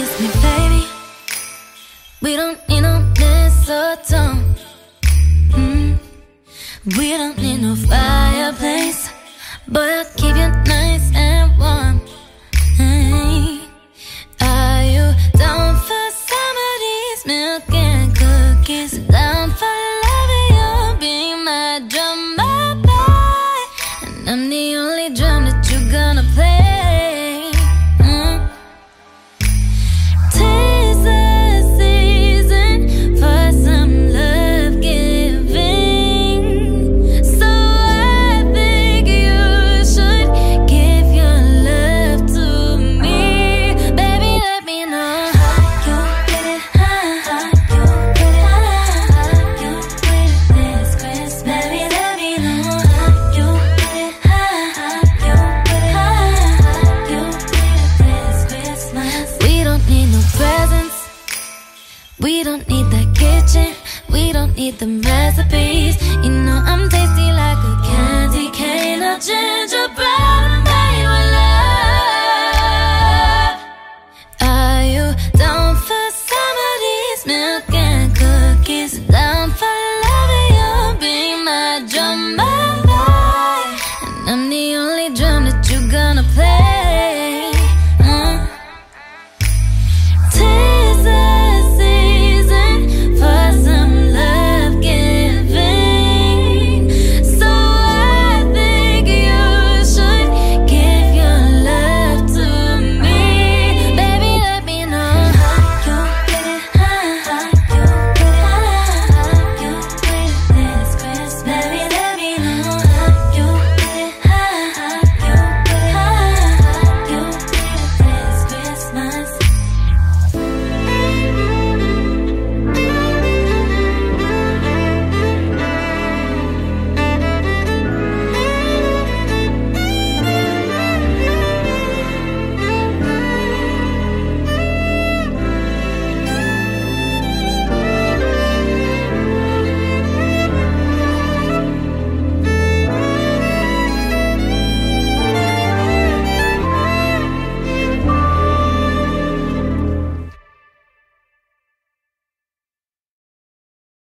kiss me, baby. We don't need no mistletoe. Mm. We don't need no fireplace. Boy, I'll keep you nice and warm. Hey. Are you down for somebody's milk and cookies? Down for loving you, be my drummer boy. And I'm the We don't need the kitchen, we don't need the recipes. You know I'm tasty like a